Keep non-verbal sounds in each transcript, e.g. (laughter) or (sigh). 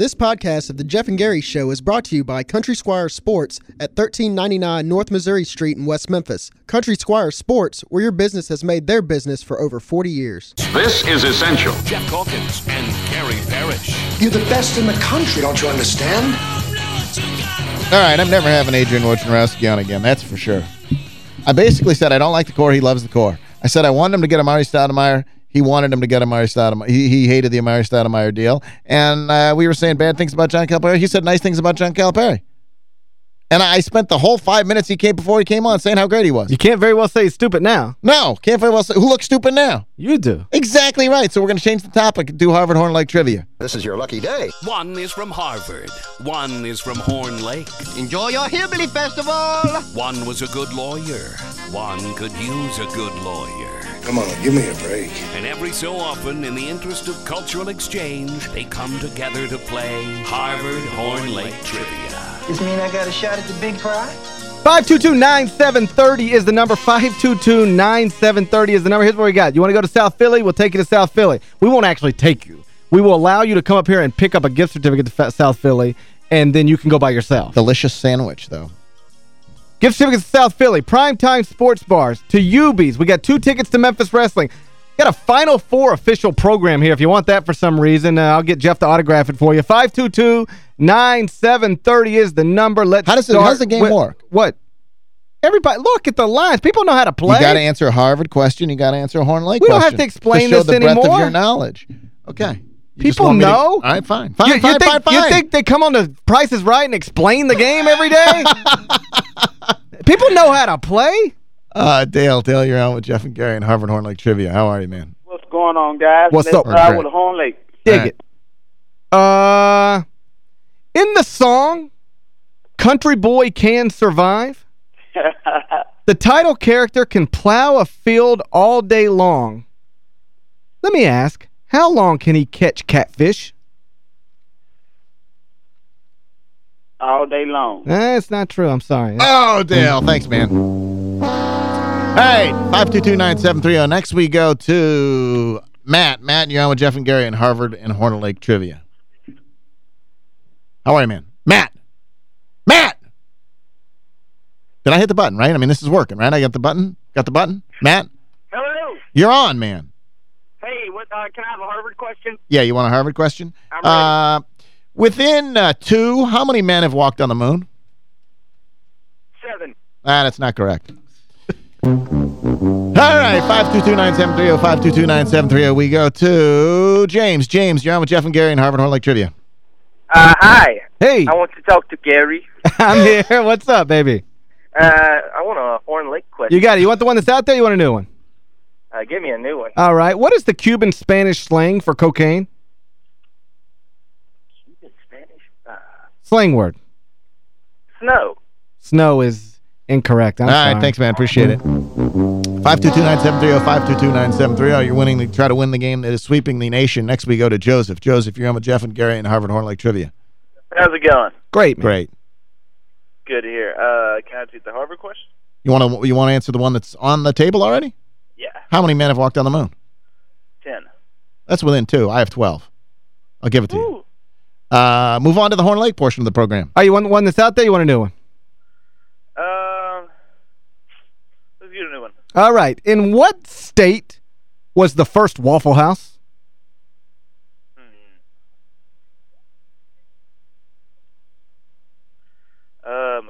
This podcast of The Geoff and Gary Show is brought to you by Country Squire Sports at 1399 North Missouri Street in West Memphis. Country Squire Sports, where your business has made their business for over 40 years. This is Essential. Geoff Calkins and Gary Parrish. You're the best in the country, don't you understand? All right, I'm never having Adrian Wojnarowski on again, that's for sure. I basically said I don't like the core, he loves the core. I said I want him to get Amar'e Stoudemire, he wanted him to get Amar'e Stoudemire. He, he hated the Amar'e Stoudemire deal. And uh, we were saying bad things about John Calipari. He said nice things about John Calipari. And I spent the whole five minutes he came before he came on saying how great he was. You can't very well say he's stupid now. No, can't very well say. Who looks stupid now? You do. Exactly right. So we're going to change the topic and do Harvard Horn Lake trivia. This is your lucky day. One is from Harvard. One is from Horn Lake. Enjoy your Hillbilly Festival. One was a good lawyer. One could use a good lawyer. Come on, give me a break. And every so often, in the interest of cultural exchange, they come together to play Harvard Horn Lake Trivia. This mean I got a shot at the big prize? 522-9730 is the number. 522-9730 is the number. Here's what we got. You want to go to South Philly? We'll take you to South Philly. We won't actually take you. We will allow you to come up here and pick up a gift certificate to South Philly, and then you can go by yourself. Delicious sandwich, though. Gift certificates to South Philly, Primetime Sports Bars, to UB's. We got two tickets to Memphis Wrestling. Got a Final Four official program here. If you want that for some reason, uh, I'll get Geoff to autograph it for you. 522-9730 is the number. Let's how does, start how does the game with, work? What? Everybody, look at the lines. People know how to play. You got to answer a Harvard question. You got to answer a Horn Lake we question. don't have to explain to show this the breadth anymore. of your knowledge. Okay. You just People want me to- know. all right, fine. Fine, You, you think, fine, fine. You think they come on the Price is Right and explain the game every day? (laughs) People know how to play. Uh, Dale, Dale, you're on with Geoff and Gary and Harvard Horn Lake Trivia. How are you, man? What's going on, guys? What's Let's up? try Great. with Horn Lake. Dig All right. it. Uh, in the song, Country Boy Can Survive, (laughs) the title character can plow a field all day long. Let me ask, how long can he catch catfish? All day long. That's not true. I'm sorry. Oh, Dale. Thanks, man. All right, 522-9730. Next we go to Matt. Matt, you're on with Geoff and Gary in Harvard and Horn Lake Trivia. How are you, man? Matt! Matt! Did I hit the button, right? I mean, this is working, right? I got the button? Got the button? Matt? Hello. You're on, man. Hey, what? Uh, can I have a Harvard question? Yeah, you want a Harvard question? I'm ready. Uh, within uh, two, how many men have walked on the moon? Seven. Ah, that's not correct. (laughs) All right, 522-9730, 522-9730. We go to James. James, you're on with Geoff and Gary and Harvard Horn Lake Trivia. Uh, hi. Hey, I want to talk to Gary. (laughs) I'm here. What's up, baby? Uh, I want a Horn Lake question. You got it. You want the one that's out there? You want a new one? Uh, give me a new one. All right. What is the Cuban Spanish slang for cocaine? In Spanish. Uh, Slang word. snow. Snow is incorrect. I'm All right, sorry. thanks, man. Appreciate it. 522-9730, 522-9730. You're winning the, try to win the game that is sweeping the nation. Next we go to Joseph. Joseph, you're on with Geoff and Gary and Harvard Horn Lake Trivia. How's it going? Great, man. Great. Good to hear. Uh, can I take the Harvard question? You want to you want to answer the one that's on the table already? Yeah. How many men have walked on the moon? Ten. That's within two. I have 12. I'll give it to you. Uh, move on to the Horn Lake portion of the program. Oh, you want one that's out there? You want a new one? Um, let's get a new one. All right. In what state was the first Waffle House? Um,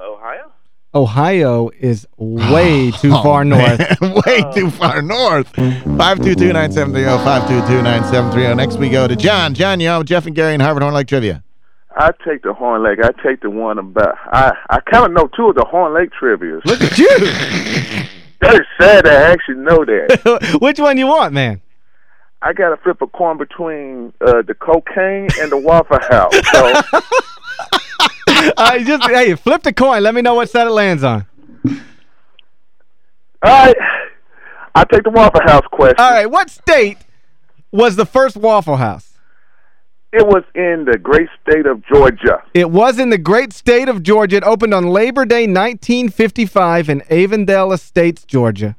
Ohio. Ohio is way too (laughs) Oh, far north. man. Way too far north. 522-9730, 522-9730. Next we go to John. John, you're on with Geoff and Gary and Harvard Horn Lake Trivia. I take the Horn Lake. I take the one about. I I kind of know two of the Horn Lake trivia's. Look at you. (laughs) That's sad. I actually know that. (laughs) Which one you want, man? I got to flip a coin between uh, the cocaine and the Waffle House. So (laughs) Uh, just Hey, flip the coin. Let me know what side it lands on. all right, I take the Waffle House question. All right. What state was the first Waffle House? It was in the great state of Georgia. It was in the great state of Georgia. It opened on Labor Day 1955 in Avondale Estates, Georgia.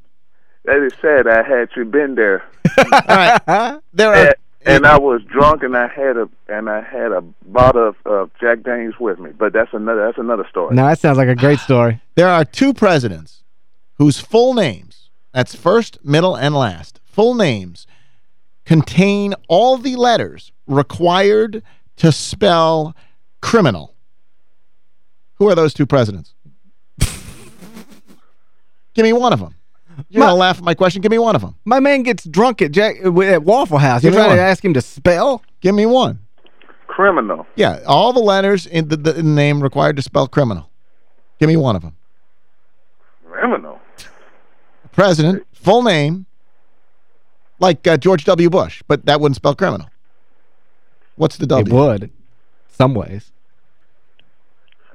That is sad. I had you been there. (laughs) All right. There are and I was drunk, and I had a and I had a bottle of uh, Jack Daniels with me. But that's another that's another story. Now that sounds like a great (sighs) story. There are two presidents whose full names, that's first, middle, and last, full names contain all the letters required to spell criminal. Who are those two presidents? (laughs) Give me one of them. You're going to laugh at my question. Give me one of them. My man gets drunk at Jack at Waffle House. You're Give me trying to ask him to spell? Give me one. Criminal. Yeah, all the letters in the, the name required to spell criminal. Give me one of them. Criminal. President, full name, like uh, George W. Bush, but that wouldn't spell criminal. What's the It W? would. Some ways.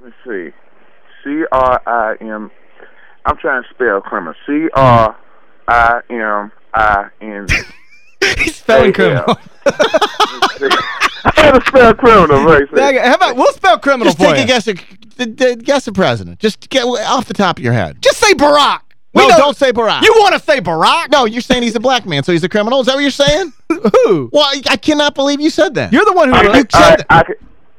Let me see. C R I M. I'm trying to spell criminal. C R I M I N. (laughs) He's spelling Hey, criminal. (laughs) I had to spell criminal, right? Now, How about, we'll spell criminal Just for take you. a guess. At, d- d- guess a president. Just get off the top of your head. Just say Barack. We No, know- don't say Barack. You want to say Barack? No, you're saying he's a black man, so he's a criminal. Is that what you're saying? (laughs) Who? well, I, I cannot believe you said that. You're the one who... I, You I, said I, I,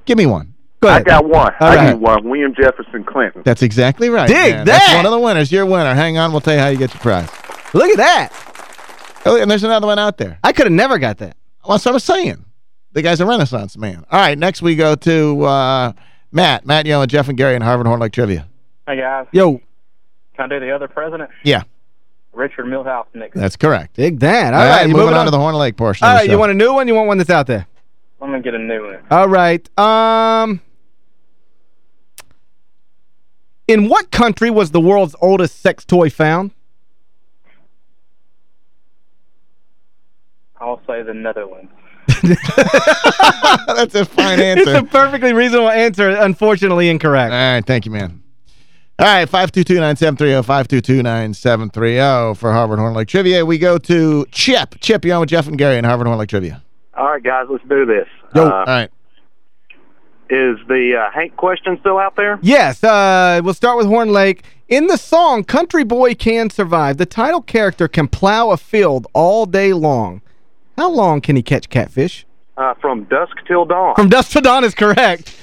Give me one. Go I got one. All I right. got one. William Jefferson Clinton. That's exactly right. Dig man. That's one of the winners. You're a winner. Hang on. We'll tell you how you get your prize. Look at that. Oh, and there's another one out there. I could have never got that. Well, that's what I'm saying. The guy's a renaissance man. All right, next we go to uh, Matt. Matt Young and Geoff and Gary and Harvard Horn Lake Trivia. Hey guys, Yo, can I do the other president? Yeah, Richard Milhous Nixon. that's correct. dig that. All All right, right, you moving on to the Horn Lake portion All of the right, show. you want a new one? You want one that's out there? I'm gonna get a new one. All right. Um, in what country was the world's oldest sex toy found? I'll say the Netherlands. (laughs) That's a fine answer. It's a perfectly reasonable answer, unfortunately incorrect. All right, thank you, man. All right, 522-9730, 522-9730 for Harvard Horn Lake Trivia. We go to Chip. Chip, you're on with Geoff and Gary in Harvard Horn Lake Trivia. All right, guys, let's do this. Yo. Uh, All right. Is the uh, Hank question still out there? Yes, uh, we'll start with Horn Lake. In the song, Country Boy Can Survive, the title character can plow a field all day long. How long can he catch catfish? Uh, from dusk till dawn. From dusk to dawn is correct.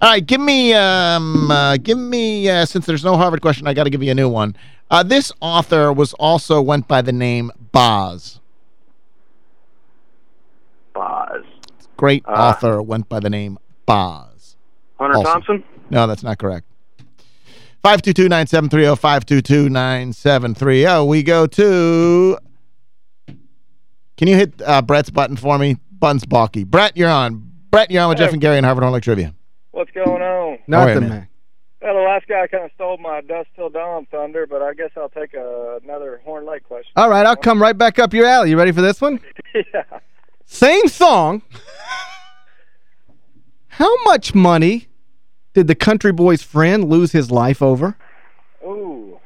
All right, give me, um, uh, give me, uh, since there's no Harvard question, I got to give you a new one. Uh, this author was also went by the name Boz. Boz. Great Uh, author went by the name Boz. Hunter Also. Thompson? No, that's not correct. 522-9730, 522-9730. Oh, We go to... Can you hit uh, Brett's button for me? Button's balky. Brett, you're on. Brett, you're on with Geoff and Gary and Harvard Horn Lake Trivia. What's going on? How are Nothing, you, man. Well, the last guy kind of stole my Dust Till Dawn thunder, but I guess I'll take a, another Horn Lake question. All right, I'll come right back up your alley. You ready for this one? (laughs) yeah. Same song. How much money did the country boy's friend lose his life over? Ooh.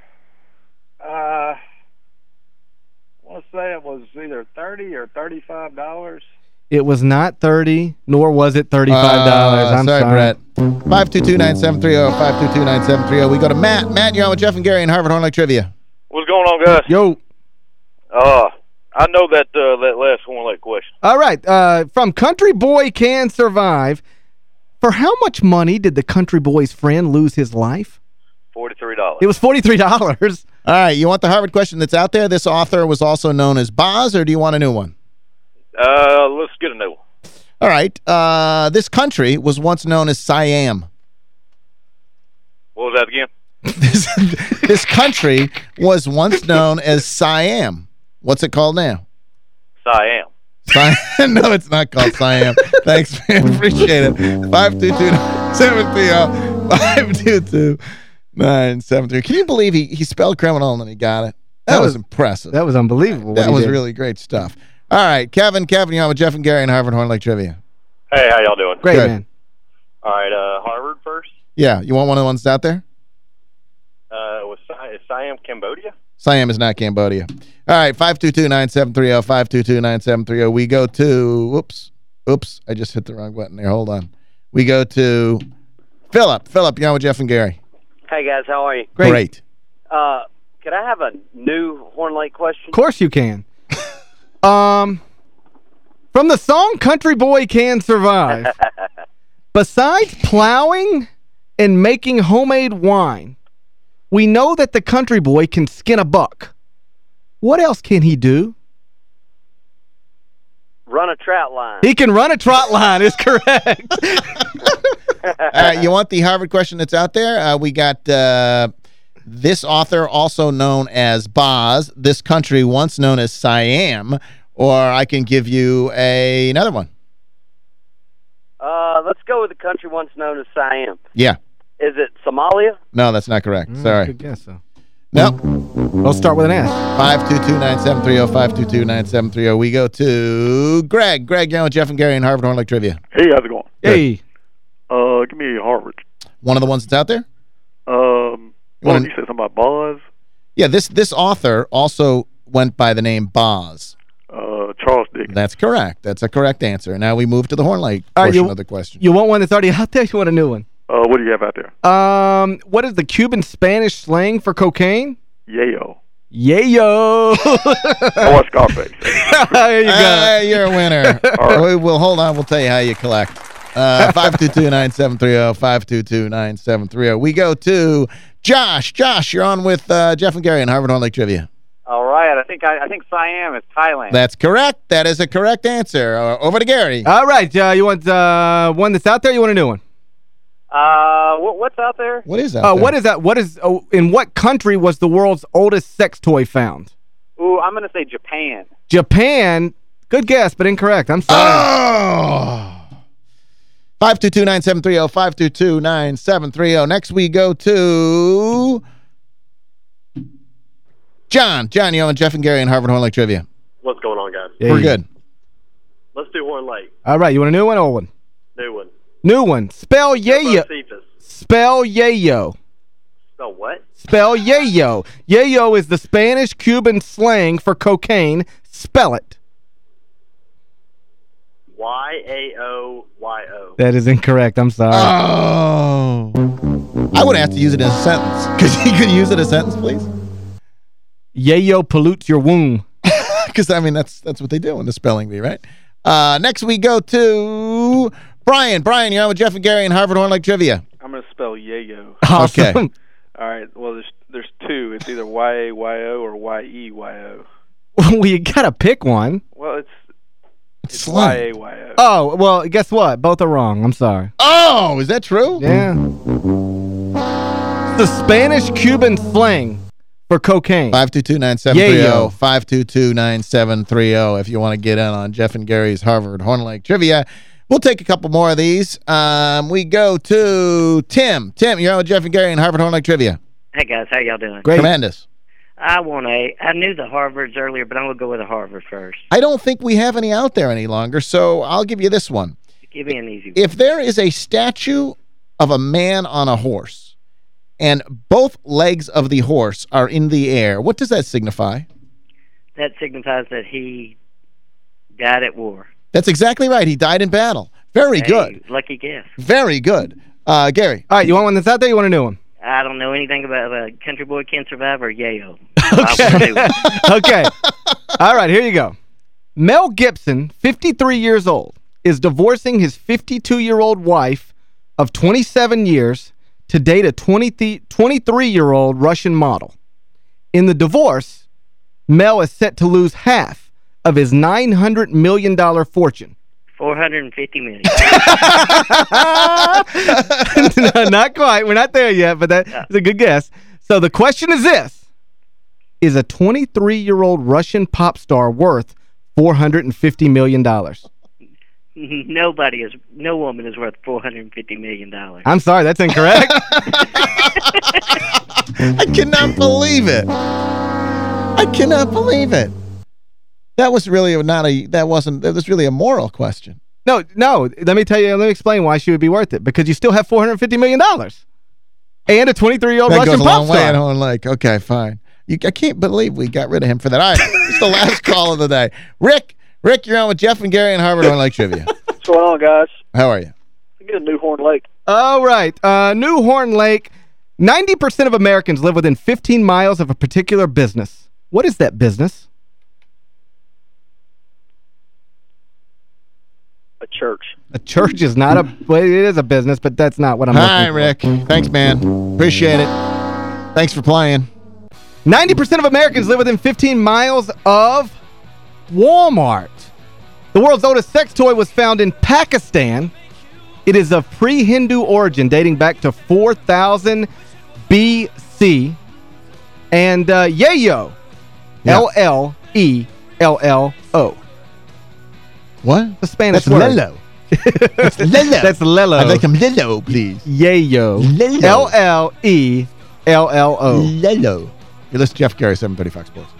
Uh, I want to say it was either 30 or $35. It was not 30 nor was it $35. Uh, I'm sorry, sorry. Brett. 522-9730, 522-9730. We go to Matt. Matt, you're on with Geoff and Gary and Harvard Horn Lake Trivia. What's going on, guys? Yo. Uh, I know that uh, that last one, Lake question. All right, uh, from Country Boy Can Survive, for how much money did the country boy's friend lose his life? $43. It was $43. All right, you want the Harvard question that's out there? This author was also known as Boz, or do you want a new one? Uh, let's get a new one. All right. Uh, this country was once known as Siam. What was that again? (laughs) this, this country was once known as Siam. What's it called now? Siam. Siam? (laughs) no, it's not called Siam. (laughs) Thanks, man. Appreciate it. 522-973. 522-973. Can you believe he, he spelled criminal and then he got it? That, That was, was- impressive. That was unbelievable. That was did. really great stuff. All right, Kevin, Kevin, you're on with Geoff and Gary and Harvard Horn Lake Trivia. Hey, how y'all doing? Great, Good. man. All right, uh, Harvard first. Yeah, you want one of the ones out there? Uh, was Si- is Siam Cambodia? Siam is not Cambodia. All right, 522-9730, 522-9730. We go to, whoops, oops, I just hit the wrong button there. Hold on. We go to Philip. Philip, you're on with Geoff and Gary. Hey guys, how are you? Great. Uh, could I have a new Horn Lake question? Of course you can. (laughs) um, From the song Country Boy Can Survive, (laughs) besides plowing and making homemade wine, we know that the country boy can skin a buck. What else can he do? Run a trout line. He can run a trot line, is correct. (laughs) uh, you want the Harvard question that's out there? Uh, we got uh, this author, also known as Boz, this country once known as Siam, or I can give you a, another one. Uh, let's go with the country once known as Siam. Yeah. Is it Somalia? No, that's not correct. Mm, Sorry. Good guess, though. Nope. Let's start with an S. 522-9730, 522-9730. We go to Greg. Greg, you know Geoff and Gary in Harvard Horn Lake Trivia. Hey, how's it going? Hey. Uh, give me Harvard. One of the ones that's out there? Um, Well, well, you said something about Boz. Yeah, this this author also went by the name Boz. Uh, Charles Dickens. That's correct. That's a correct answer. Now we move to the Horn Lake All right, portion you- of the question. You want one that's already out there? (laughs) You want a new one? Uh, what do you have out there? Um, what is the Cuban Spanish slang for cocaine? Yayo. Yayo. (laughs) Oh, it's Scarface. (laughs) there you go. Hey, you're a winner. (laughs) we, will hold on. We'll tell you how you collect. Uh, 522-9730, 522-9730. We go to Josh. Josh, you're on with uh, Geoff and Gary in Harvard Horn Lake Trivia. All right. I think I, I think Siam is Thailand. That's correct. That is a correct answer. Uh, over to Gary. All right, uh, you want uh, one that's out there? You want a new one? Uh, what, what's out there? What is that? Uh, what is that? What is oh, in what country was the world's oldest sex toy found? Ooh, I'm gonna say Japan. Japan. Good guess, but incorrect. I'm sorry. Oh! 522-9730, 522-9730. Next we go to John. John, you're on Geoff and Gary in Harvard Horn Lake Trivia. What's going on, guys? Hey. We're good. Let's do Horn Lake. All right, you want a new one or old one? New one. New one. Spell yayo. Josephus. Spell yayo. Spell what? Spell yayo. Yayo is the Spanish-Cuban slang for cocaine. Spell it. Y-A-O-Y-O. That is incorrect. I'm sorry. Oh. I would have to use it in a sentence. (laughs) Could you could use it in a sentence, please? Yayo pollutes your womb. (laughs) Because, I mean, that's that's what they do in the spelling bee, right? Uh, next we go to Brian. Brian, you're on with Geoff and Gary in Harvard Horn Lake Trivia. I'm going to spell yayo. Awesome. Okay. (laughs) All right. Well, there's there's two. It's either Y A Y O or Y E Y O. well, you got to pick one. Well, it's It's it's. Y A Y O. Oh, well, guess what? Both are wrong. I'm sorry. Oh, is that true? Yeah. It's the Spanish-Cuban slang for cocaine. 522-9730, Yayo. 522-9730 if you want to get in on Geoff and Gary's Harvard Horn Lake Trivia. We'll take a couple more of these. Um, we go to Tim. Tim, you're on with Geoff and Gary in Harvard Horn Lake Trivia. Hey guys, how y'all doing? Great. Tremendous. I want a. I knew the Harvards earlier, but I'm gonna go with a Harvard first. I don't think we have any out there any longer, so I'll give you this one. Give me an easy one. If there is a statue of a man on a horse and both legs of the horse are in the air, what does that signify? That signifies that he died at war. That's exactly right. He died in battle. Very Hey, good. Lucky guess. Very good. Uh, Gary. All right, you want one that's out there you want a new one? I don't know anything about uh, Country Boy Can't Survive or Yayo. (laughs) Okay. (laughs) okay. All right, here you go. Mel Gibson, 53 years old, is divorcing his 52-year-old wife of 27 years to date a 23-year-old Russian model. In the divorce, Mel is set to lose half of his $900 million fortune. 450 million. (laughs) (laughs) no, not quite. We're not there yet, but that's a good guess. So the question is this. Is a 23-year-old Russian pop star worth 450 million? dollars? Nobody is. No woman is worth 450 million dollars. I'm sorry, that's incorrect. (laughs) I cannot believe it. I cannot believe it. That was really not a that wasn't that was really a moral question. no, no. Let me tell you, let me explain why she would be worth it. Because you still have 450 million. dollars. And a 23-year-old Russian goes a pop long way at star. Horn Lake. Okay, fine. You, I can't believe we got rid of him for that. All right, it's the last (laughs) call of the day. Rick, Rick, you're on with Geoff and Gary and Harvard Horn Lake Trivia. (laughs) What's going on, guys? How are you? Get a new Horn Lake. All right. Uh, New Horn Lake. 90% of Americans live within 15 miles of a particular business. What is that business? A church. A church is not a... Well, it is a business, but that's not what I'm All looking right. Rick. Thanks, man. Appreciate it. Thanks for playing. 90% of Americans live within 15 miles of Walmart. The world's oldest sex toy was found in Pakistan. It is of pre-Hindu origin, dating back to 4000 BC. And uh, Yayo, Yeah. L-L-E-L-L-O. What? The Spanish That's word. Lelo. (laughs) That's Lelo. That's Lelo. I'd like some Lelo, please. Yayo. Lelo. L-L-E-L-L-O. Lelo. You're listening to Geoff Gary, 730 Fox Sports.